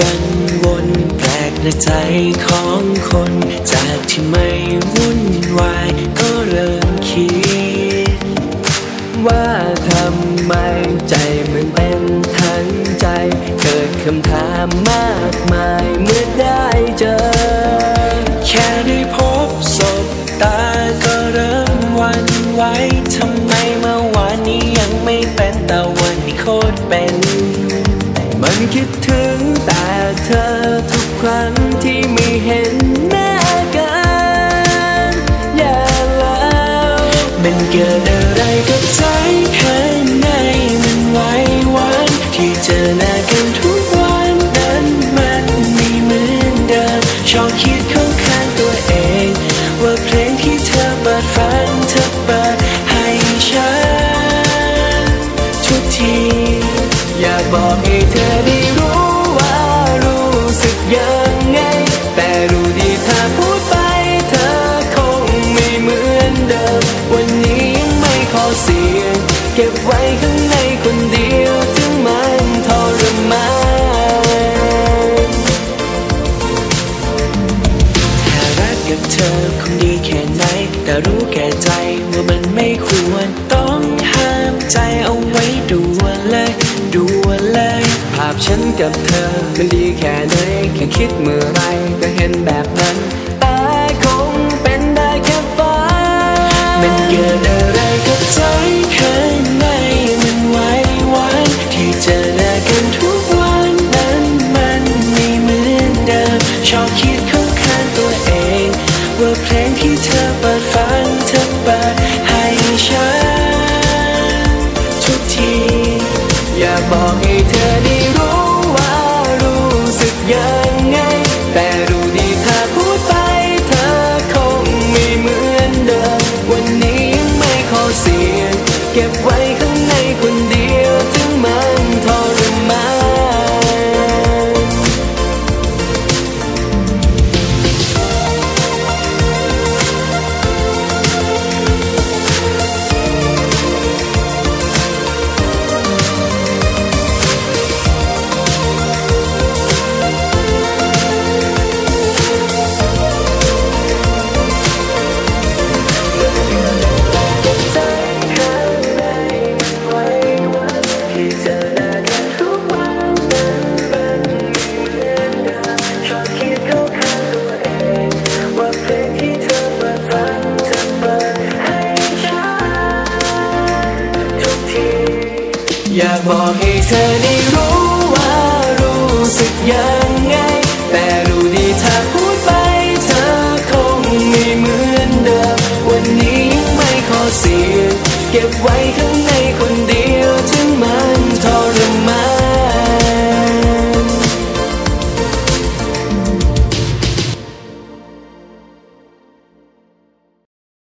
กันวนแปลกในใจของคน จากที่ไม่วุ่นวายก็เริ่มคิด ว่าทำไมใจมันเป็นทั้งใจ เกิดคำถามมากมายเมื่อได้เจอ แค่ได้พบศบตาก็เริ่มวันไหวทำไมเมื่อวานนี้ยังไม่เป็นแต่วันนี้โคตรเป็น คิดถึงแต่เธอทุกครั้งที่ไม่เห็นหน้ากันอย่าแล้วมันเกิดอะไรกับใจข้างในมันไหวหวันที่เจอหน้ากันทุกวันนั้นมันไม่เหมือนเดิมชอบคิดข้าข้างตัวเอง ว่าเพลงที่เธอเปิดฟังเธอเปิดให้ฉันทุกที อยากบอกให้เธอได้รู้ว่ารู้สึกยังไง แต่รู้ดีถ้าพูดไปเธอคงไม่เหมือนเดิม วันนี้ยังไม่ขอเสียง เก็บไว้ข้างในคนเดียวถึงมันทรมานแค่รักกับเธอคงดีแค่ไหน แต่รู้แก่ใจว่ามันไม่ควรต้องห้ามใจเอาไว้ด่วนเลย ด่วนเลยภาพฉันกับเธอ มันดีแค่ไหนแค่คิดเมื่อไรก็เห็นแบบนั้นแต่คงเป็นได้แค่ฝันมันเกิดอะไรกับใจข้างในมันไหวหวันที่เจอหน้ากันทุกวันนั้นมันไม่เหมือนเดิมชอบคิดเข้าข้างตัวเอง ว่าเพลงที่เธอเปิดฟังเธอเปิดให้ฉันทุกที อยากบอกให้เธอได้รู้ว่ารู้สึกยังไงแต่ อยากบอกให้เธอได้รู้ว่ารู้สึกยังไง แต่รู้ดีถ้าพูดไปเธอคงไม่เหมือนเดิม วันนี้ยังไม่ขอเสียเก็บไว้ข้าง